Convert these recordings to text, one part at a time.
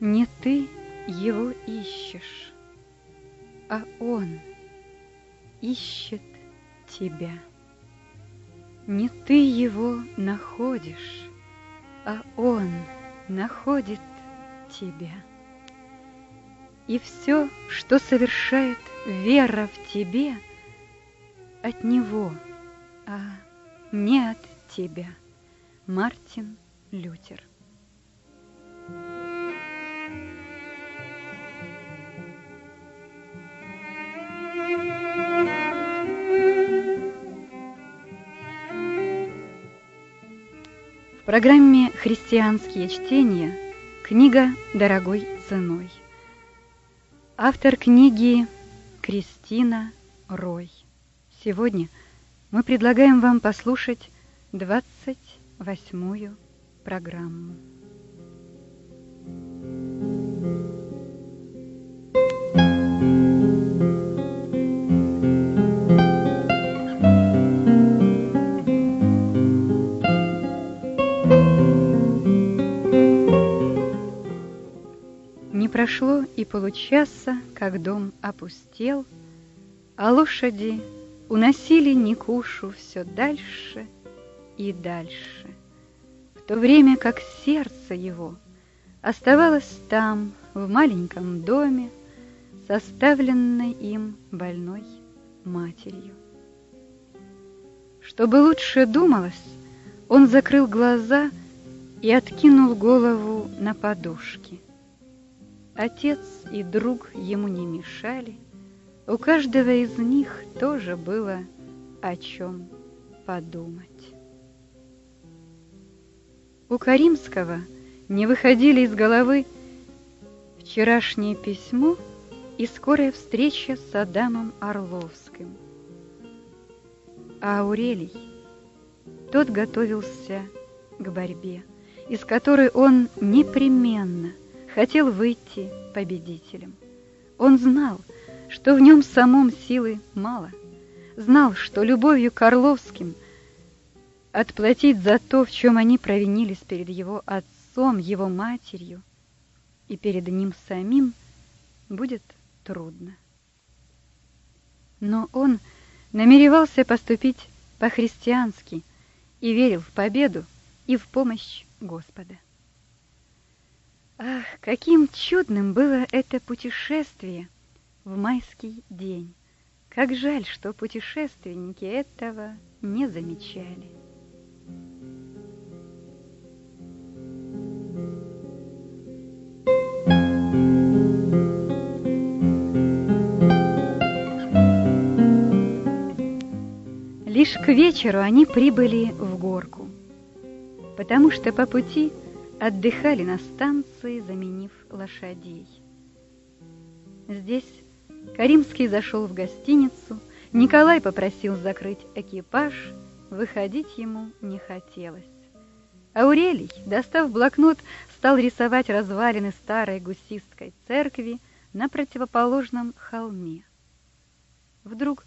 Не ты его ищешь, а он ищет тебя. Не ты его находишь, а он находит тебя. И все, что совершает вера в тебе, от него, а не от тебя. Мартин Лютер программе «Христианские чтения» книга «Дорогой ценой». Автор книги Кристина Рой. Сегодня мы предлагаем вам послушать двадцать восьмую программу. Прошло и получаса, как дом опустел, А лошади уносили Никушу все дальше и дальше, В то время как сердце его оставалось там, в маленьком доме, Составленной им больной матерью. Чтобы лучше думалось, он закрыл глаза и откинул голову на подушки. Отец и друг ему не мешали, у каждого из них тоже было о чем подумать. У Каримского не выходили из головы вчерашнее письмо и скорая встреча с Адамом Орловским. А Аурелий, тот готовился к борьбе, из которой он непременно хотел выйти победителем. Он знал, что в нем самом силы мало, знал, что любовью к Орловским отплатить за то, в чем они провинились перед его отцом, его матерью и перед ним самим, будет трудно. Но он намеревался поступить по-христиански и верил в победу и в помощь Господа. Ах, каким чудным было это путешествие в майский день! Как жаль, что путешественники этого не замечали. Лишь к вечеру они прибыли в горку, потому что по пути отдыхали на станции, заменив лошадей. Здесь Каримский зашел в гостиницу, Николай попросил закрыть экипаж, выходить ему не хотелось. Аурелий, достав блокнот, стал рисовать развалины старой гусистской церкви на противоположном холме. Вдруг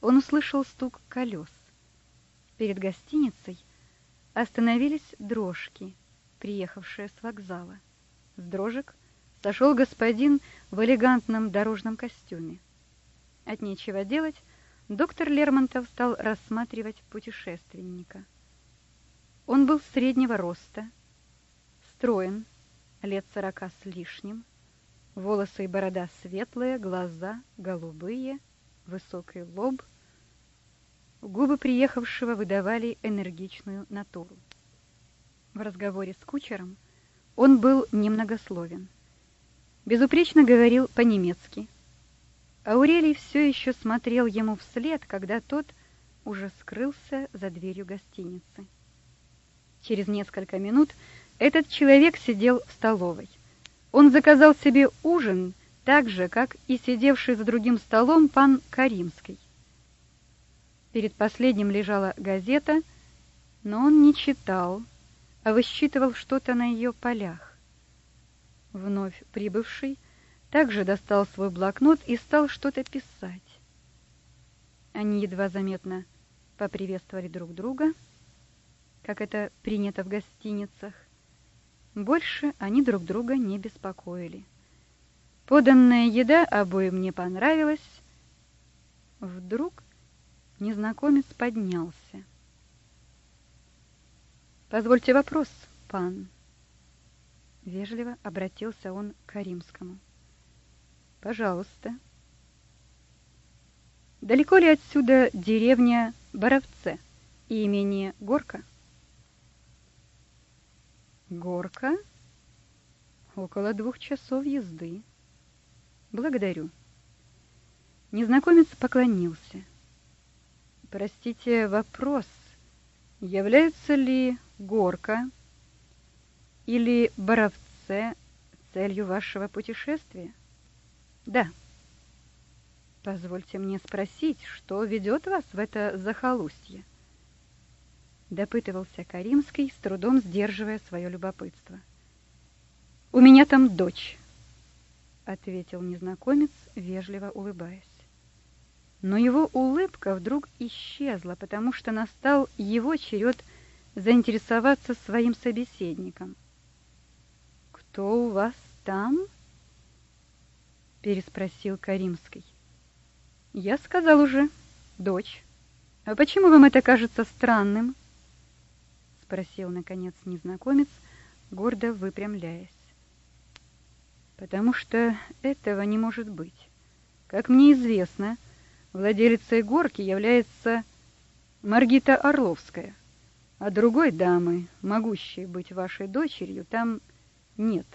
он услышал стук колес. Перед гостиницей остановились дрожки, приехавшие с вокзала. С дрожек сошел господин в элегантном дорожном костюме. От нечего делать, доктор Лермонтов стал рассматривать путешественника. Он был среднего роста, строен, лет сорока с лишним, волосы и борода светлые, глаза голубые, высокий лоб, Губы приехавшего выдавали энергичную натуру. В разговоре с кучером он был немногословен. Безупречно говорил по-немецки. Аурелий все еще смотрел ему вслед, когда тот уже скрылся за дверью гостиницы. Через несколько минут этот человек сидел в столовой. Он заказал себе ужин так же, как и сидевший за другим столом пан Каримский. Перед последним лежала газета, но он не читал, высчитывал что-то на ее полях. Вновь прибывший также достал свой блокнот и стал что-то писать. Они едва заметно поприветствовали друг друга, как это принято в гостиницах, Больше они друг друга не беспокоили. Поданная еда обоим не понравилась. Вдруг незнакомец поднялся. «Позвольте вопрос, пан». Вежливо обратился он к Каримскому. «Пожалуйста». «Далеко ли отсюда деревня Боровце и имение Горка?» «Горка? Около двух часов езды. Благодарю». Незнакомец поклонился. «Простите, вопрос. Является ли Горка или Боровце целью вашего путешествия? Да. Позвольте мне спросить, что ведет вас в это захолустье? Допытывался Каримский, с трудом сдерживая свое любопытство. У меня там дочь, ответил незнакомец, вежливо улыбаясь. Но его улыбка вдруг исчезла, потому что настал его черед заинтересоваться своим собеседником. «Кто у вас там?» — переспросил Каримский. «Я сказал уже, дочь. А почему вам это кажется странным?» — спросил, наконец, незнакомец, гордо выпрямляясь. «Потому что этого не может быть. Как мне известно, владелицей горки является Маргита Орловская, а другой дамы, могущей быть вашей дочерью, там нет.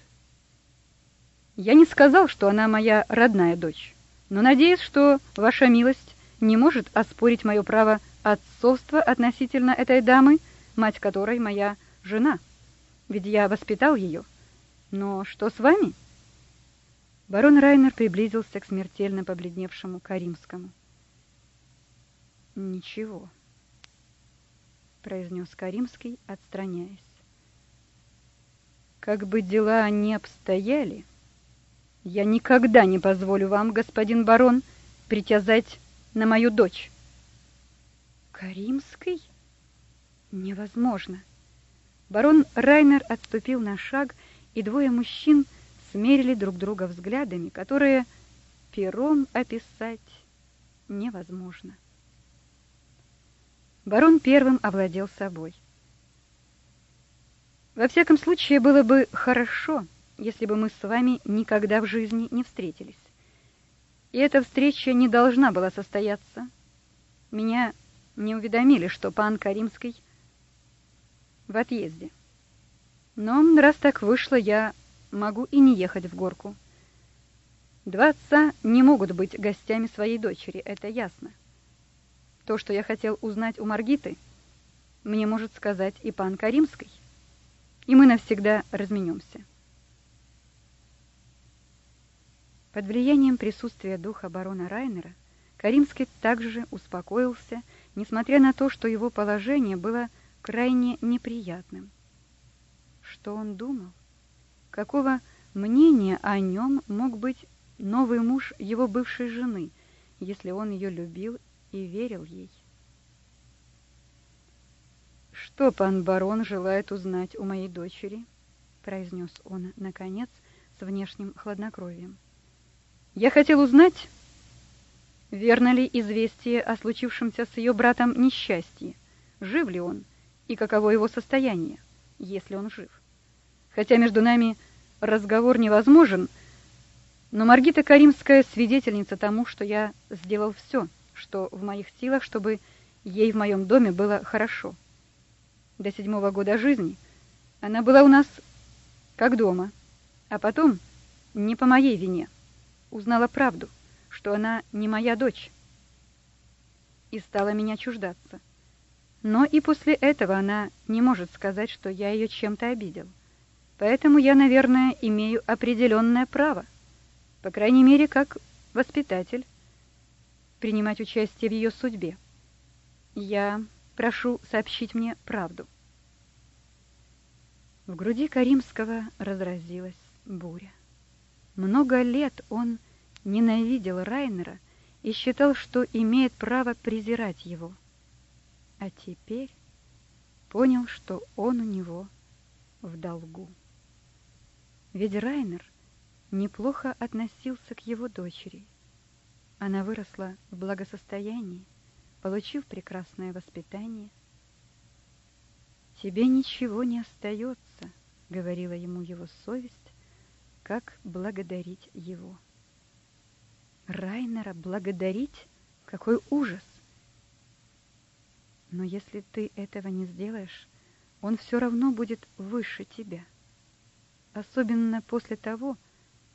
Я не сказал, что она моя родная дочь, но надеюсь, что ваша милость не может оспорить мое право отцовства относительно этой дамы, мать которой моя жена. Ведь я воспитал ее. Но что с вами? Барон Райнер приблизился к смертельно побледневшему Каримскому. Ничего, произнес Каримский, отстраняясь. Как бы дела ни обстояли, я никогда не позволю вам, господин барон, притязать на мою дочь. Каримский? Невозможно. Барон Райнер отступил на шаг, и двое мужчин смерили друг друга взглядами, которые пером описать невозможно. Барон первым овладел собой. Во всяком случае, было бы хорошо, если бы мы с вами никогда в жизни не встретились. И эта встреча не должна была состояться. Меня не уведомили, что пан Каримский в отъезде. Но раз так вышло, я могу и не ехать в горку. Два отца не могут быть гостями своей дочери, это ясно. То, что я хотел узнать у Маргиты, мне может сказать и пан Каримский и мы навсегда разменемся. Под влиянием присутствия духа барона Райнера Каримский также успокоился, несмотря на то, что его положение было крайне неприятным. Что он думал? Какого мнения о нем мог быть новый муж его бывшей жены, если он ее любил и верил ей? «Что пан барон желает узнать у моей дочери?» — произнес он, наконец, с внешним хладнокровием. «Я хотел узнать, верно ли известие о случившемся с ее братом несчастье, жив ли он и каково его состояние, если он жив. Хотя между нами разговор невозможен, но Маргита Каримская свидетельница тому, что я сделал все, что в моих силах, чтобы ей в моем доме было хорошо» до седьмого года жизни она была у нас как дома, а потом, не по моей вине, узнала правду, что она не моя дочь, и стала меня чуждаться. Но и после этого она не может сказать, что я ее чем-то обидел. Поэтому я, наверное, имею определенное право, по крайней мере, как воспитатель, принимать участие в ее судьбе. Я Прошу сообщить мне правду. В груди Каримского разразилась буря. Много лет он ненавидел Райнера и считал, что имеет право презирать его. А теперь понял, что он у него в долгу. Ведь Райнер неплохо относился к его дочери. Она выросла в благосостоянии, получив прекрасное воспитание. «Тебе ничего не остается», — говорила ему его совесть, — «как благодарить его». Райнера благодарить? Какой ужас! Но если ты этого не сделаешь, он все равно будет выше тебя. Особенно после того,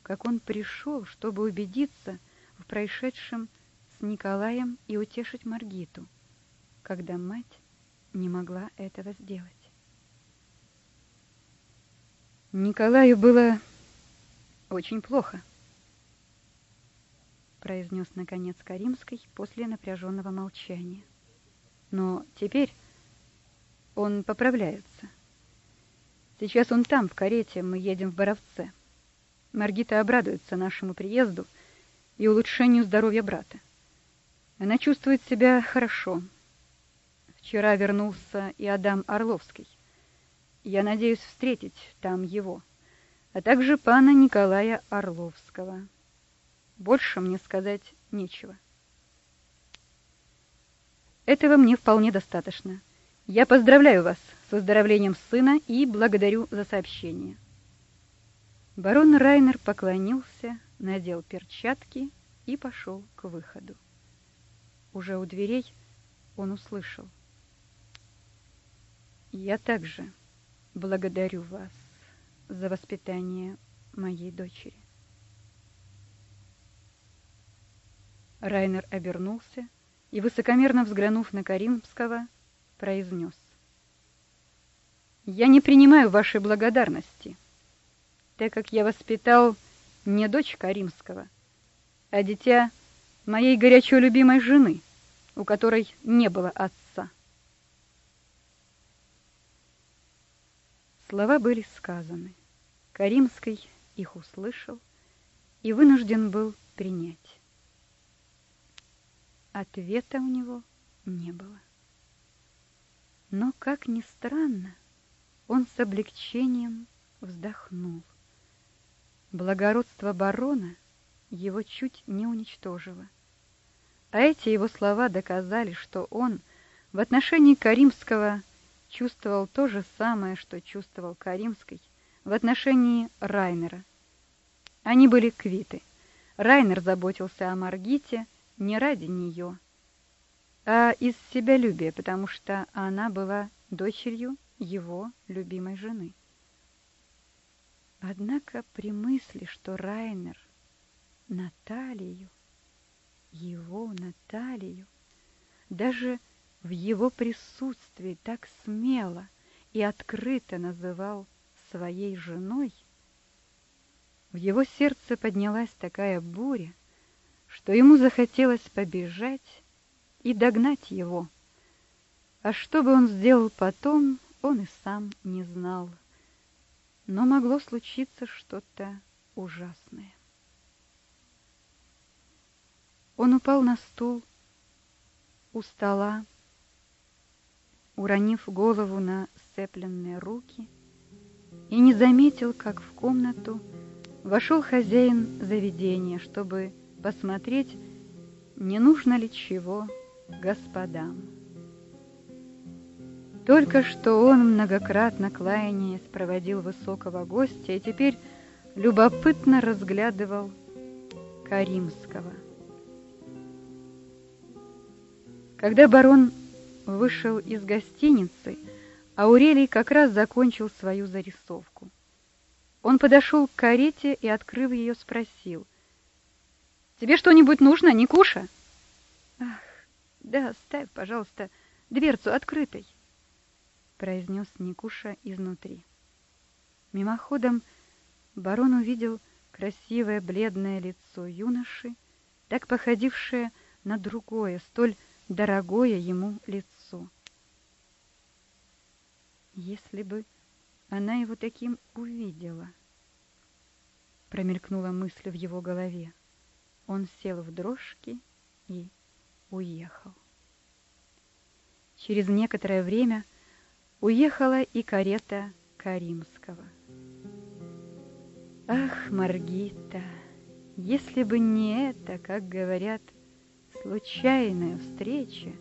как он пришел, чтобы убедиться в происшедшем с Николаем и утешить Маргиту, когда мать не могла этого сделать. Николаю было очень плохо произнес наконец Каримский после напряженного молчания. Но теперь он поправляется. Сейчас он там, в карете, мы едем в Боровце. Маргита обрадуется нашему приезду и улучшению здоровья брата. Она чувствует себя хорошо. Вчера вернулся и Адам Орловский. Я надеюсь встретить там его, а также пана Николая Орловского. Больше мне сказать нечего. Этого мне вполне достаточно. Я поздравляю вас с выздоровлением сына и благодарю за сообщение. Барон Райнер поклонился, надел перчатки и пошел к выходу. Уже у дверей он услышал. Я также благодарю вас за воспитание моей дочери. Райнер обернулся и, высокомерно взглянув на Каримского, произнес. «Я не принимаю вашей благодарности, так как я воспитал не дочь Каримского, а дитя моей горячо любимой жены, у которой не было отца». Слова были сказаны. Каримский их услышал и вынужден был принять. Ответа у него не было. Но, как ни странно, он с облегчением вздохнул. Благородство барона его чуть не уничтожило. А эти его слова доказали, что он в отношении Каримского чувствовал то же самое, что чувствовал Каримский в отношении Райнера. Они были квиты. Райнер заботился о Маргите, не ради нее, а из себялюбия, потому что она была дочерью его любимой жены. Однако при мысли, что Райнер Наталью, его Наталью, даже в его присутствии так смело и открыто называл своей женой, в его сердце поднялась такая буря, что ему захотелось побежать и догнать его. А что бы он сделал потом, он и сам не знал. Но могло случиться что-то ужасное. Он упал на стул у стола, уронив голову на сцепленные руки, и не заметил, как в комнату вошел хозяин заведения, чтобы посмотреть, не нужно ли чего господам. Только что он, многократно кланяясь, проводил высокого гостя и теперь любопытно разглядывал Каримского. Когда барон вышел из гостиницы, Аурелий как раз закончил свою зарисовку. Он подошел к карете и, открыв ее, спросил, Тебе что-нибудь нужно, Никуша? Ах, да, оставь, пожалуйста, дверцу открытой, произнес Никуша изнутри. Мимоходом барон увидел красивое бледное лицо юноши, так походившее на другое, столь дорогое ему лицо. Если бы она его таким увидела, промелькнула мысль в его голове. Он сел в дрожки и уехал. Через некоторое время уехала и карета Каримского. Ах, Маргита, если бы не это, как говорят, случайная встреча,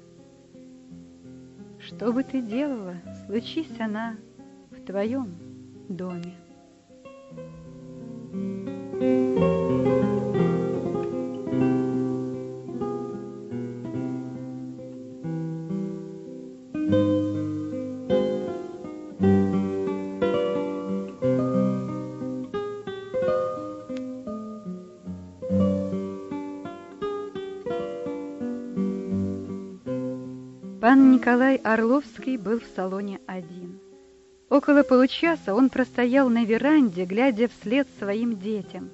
что бы ты делала, случись она в твоем доме? Николай Орловский был в салоне один. Около получаса он простоял на веранде, глядя вслед своим детям,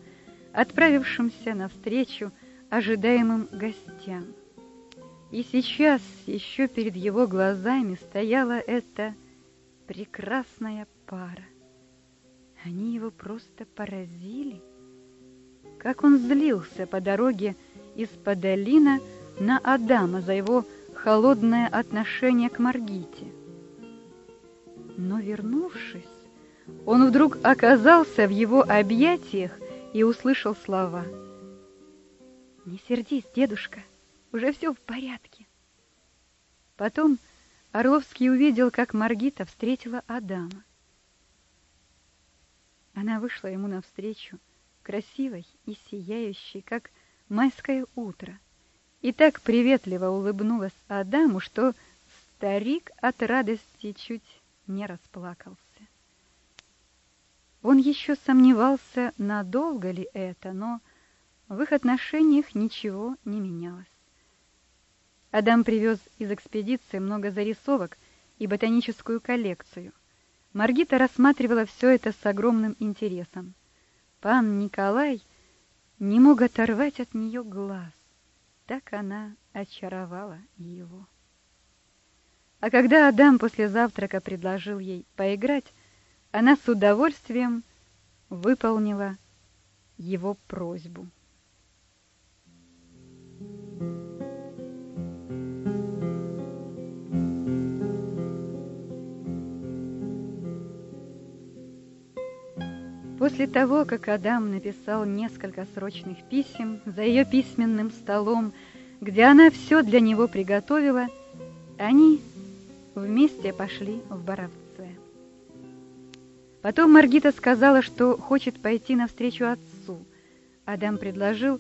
отправившимся навстречу ожидаемым гостям. И сейчас еще перед его глазами стояла эта прекрасная пара. Они его просто поразили. Как он злился по дороге из Подолина на Адама за его холодное отношение к Маргите. Но вернувшись, он вдруг оказался в его объятиях и услышал слова. «Не сердись, дедушка, уже все в порядке». Потом Орловский увидел, как Маргита встретила Адама. Она вышла ему навстречу, красивой и сияющей, как майское утро, и так приветливо улыбнулась Адаму, что старик от радости чуть не расплакался. Он еще сомневался, надолго ли это, но в их отношениях ничего не менялось. Адам привез из экспедиции много зарисовок и ботаническую коллекцию. Маргита рассматривала все это с огромным интересом. Пан Николай не мог оторвать от нее глаз. Так она очаровала его. А когда Адам после завтрака предложил ей поиграть, она с удовольствием выполнила его просьбу. После того, как Адам написал несколько срочных писем за ее письменным столом, где она все для него приготовила, они вместе пошли в Боровце. Потом Маргита сказала, что хочет пойти навстречу отцу. Адам предложил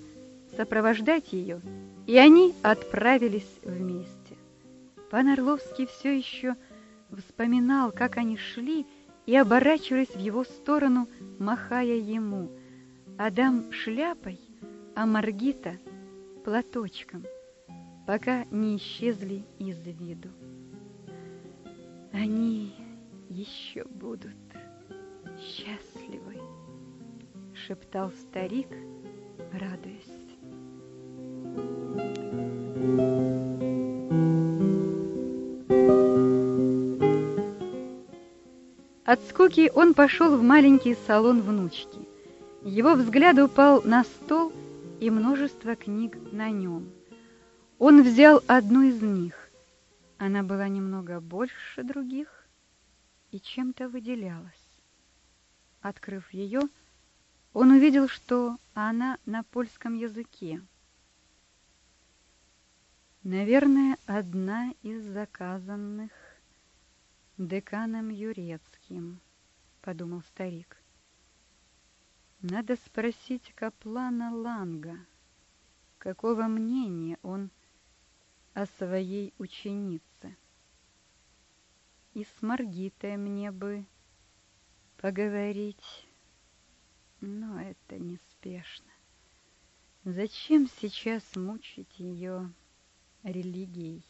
сопровождать ее, и они отправились вместе. Пан Орловский все еще вспоминал, как они шли и оборачивались в его сторону, махая ему. Адам шляпой, а Маргита платочком, пока не исчезли из виду. Они еще будут счастливы, шептал старик, радуясь. От скуки он пошел в маленький салон внучки. Его взгляд упал на стол и множество книг на нем. Он взял одну из них. Она была немного больше других и чем-то выделялась. Открыв ее, он увидел, что она на польском языке. Наверное, одна из заказанных деканом Юрецким, подумал старик. Надо спросить Каплана Ланга, какого мнения он о своей ученице. И с Маргитой мне бы поговорить, но это неспешно. Зачем сейчас мучить ее религией?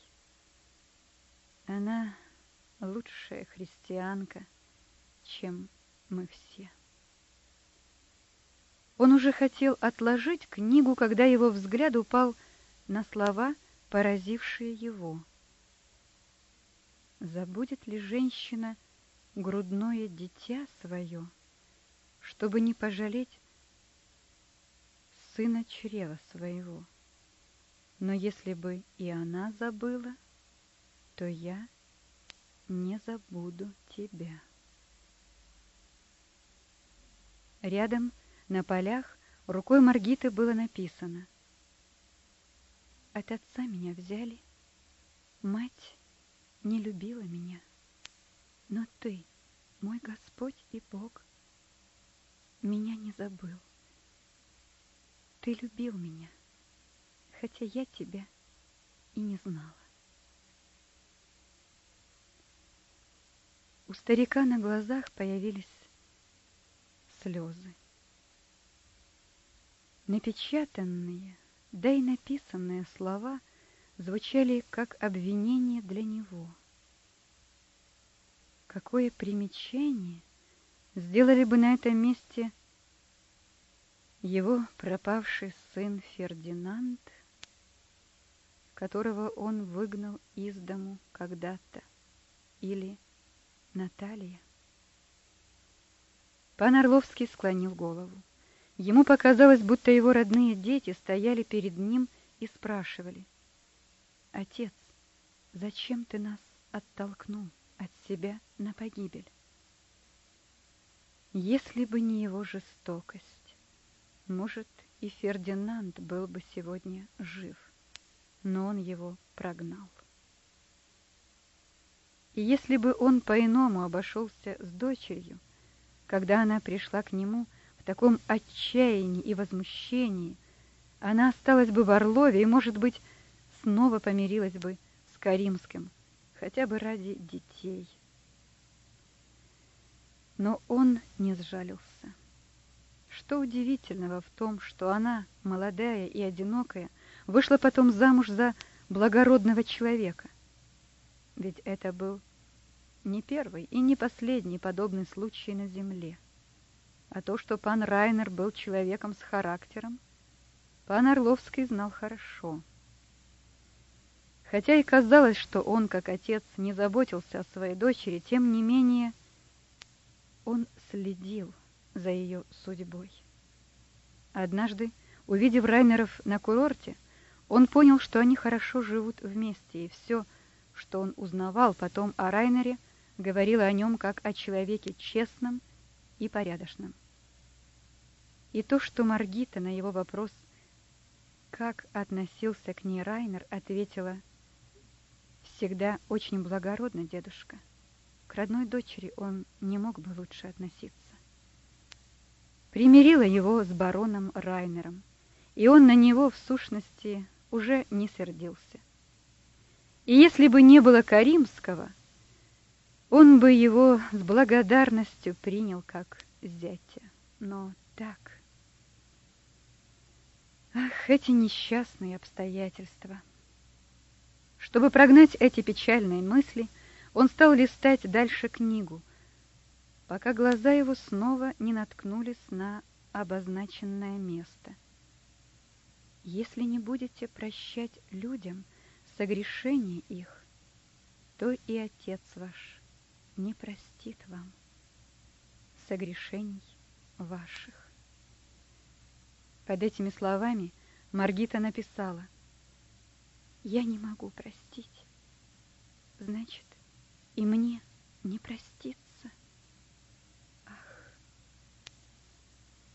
Она лучшая христианка, чем мы все. Он уже хотел отложить книгу, когда его взгляд упал на слова поразившие его. Забудет ли женщина грудное дитя свое, чтобы не пожалеть сына чрева своего? Но если бы и она забыла, то я не забуду тебя. Рядом На полях рукой Маргиты было написано «От отца меня взяли, мать не любила меня, но ты, мой Господь и Бог, меня не забыл. Ты любил меня, хотя я тебя и не знала. У старика на глазах появились слезы. Напечатанные, да и написанные слова звучали как обвинение для него. Какое примечание сделали бы на этом месте его пропавший сын Фердинанд, которого он выгнал из дому когда-то, или Наталья. Пан Орловский склонил голову. Ему показалось, будто его родные дети стояли перед ним и спрашивали. «Отец, зачем ты нас оттолкнул от себя на погибель?» Если бы не его жестокость, может, и Фердинанд был бы сегодня жив, но он его прогнал. И если бы он по-иному обошелся с дочерью, когда она пришла к нему в таком отчаянии и возмущении, она осталась бы в Орлове и, может быть, снова помирилась бы с Каримским, хотя бы ради детей. Но он не сжалился. Что удивительного в том, что она, молодая и одинокая, вышла потом замуж за благородного человека? Ведь это был не первый и не последний подобный случай на земле. А то, что пан Райнер был человеком с характером, пан Орловский знал хорошо. Хотя и казалось, что он, как отец, не заботился о своей дочери, тем не менее он следил за ее судьбой. Однажды, увидев Райнеров на курорте, он понял, что они хорошо живут вместе, и все, что он узнавал потом о Райнере, говорила о нем как о человеке честном и порядочном. И то, что Маргита на его вопрос, как относился к ней Райнер, ответила «Всегда очень благородно, дедушка. К родной дочери он не мог бы лучше относиться». Примирила его с бароном Райнером, и он на него, в сущности, уже не сердился. И если бы не было Каримского, он бы его с благодарностью принял как зятя. Но так... Ах, эти несчастные обстоятельства! Чтобы прогнать эти печальные мысли, он стал листать дальше книгу, пока глаза его снова не наткнулись на обозначенное место. Если не будете прощать людям согрешения их, то и Отец ваш не простит вам согрешений ваших. Под этими словами Маргита написала «Я не могу простить, значит, и мне не проститься». Ах!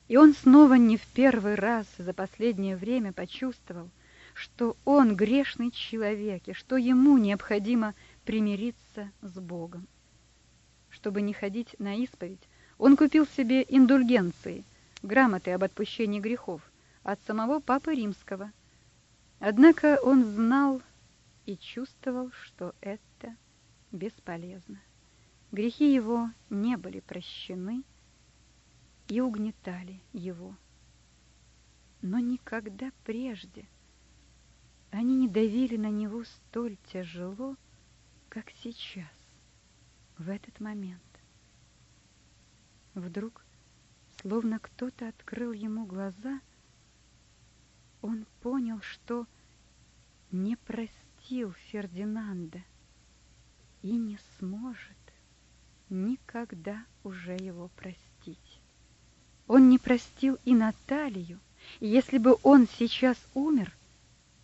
И он снова не в первый раз за последнее время почувствовал, что он грешный человек, и что ему необходимо примириться с Богом чтобы не ходить на исповедь, он купил себе индульгенции, грамоты об отпущении грехов от самого Папы Римского. Однако он знал и чувствовал, что это бесполезно. Грехи его не были прощены и угнетали его. Но никогда прежде они не давили на него столь тяжело, как сейчас в этот момент. Вдруг, словно кто-то открыл ему глаза, он понял, что не простил Фердинанда и не сможет никогда уже его простить. Он не простил и Наталью, и если бы он сейчас умер,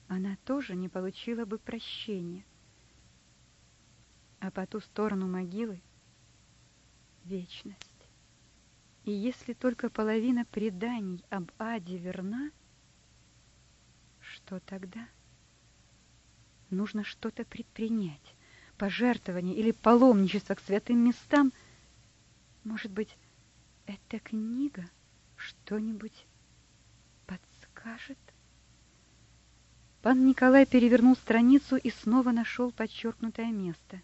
она тоже не получила бы прощения а по ту сторону могилы — вечность. И если только половина преданий об аде верна, что тогда? Нужно что-то предпринять, пожертвование или паломничество к святым местам. Может быть, эта книга что-нибудь подскажет? Пан Николай перевернул страницу и снова нашел подчеркнутое место.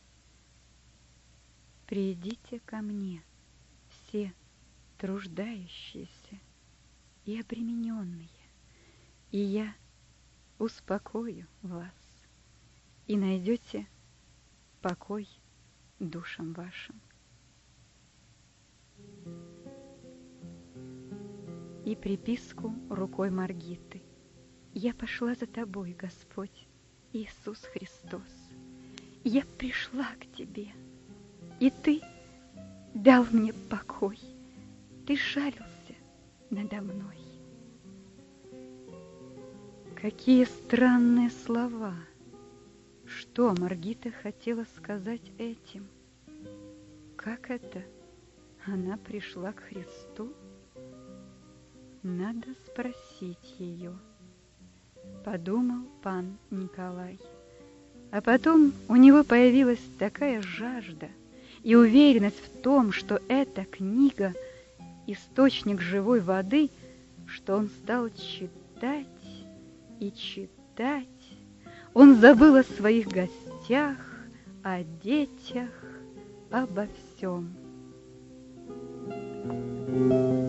«Придите ко мне, все труждающиеся и обремененные, и я успокою вас, и найдете покой душам вашим». И приписку рукой Маргиты. Я пошла за тобой, Господь, Иисус Христос. Я пришла к тебе, и ты дал мне покой. Ты жалился надо мной. Какие странные слова! Что Маргита хотела сказать этим? Как это? Она пришла к Христу? Надо спросить ее, подумал пан Николай. А потом у него появилась такая жажда и уверенность в том, что эта книга — источник живой воды, что он стал читать и читать. Он забыл о своих гостях, о детях, обо всем. Thank you.